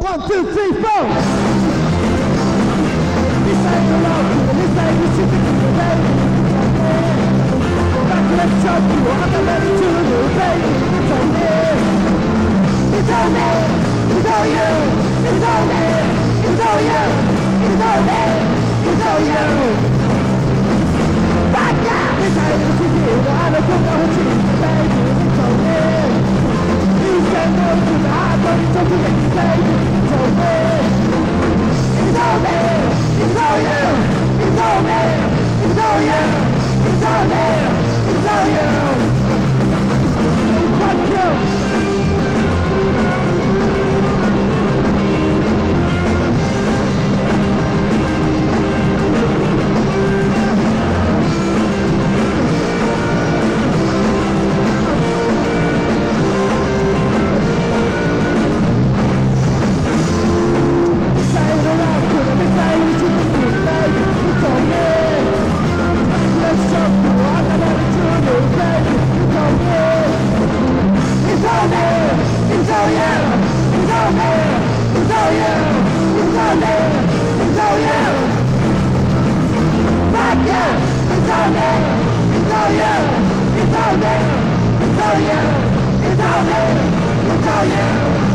One, two, three, four. This ain't the love, this ain't the shit that you. Back you, to do, baby. On me. It's on you. It's on me. It's all you!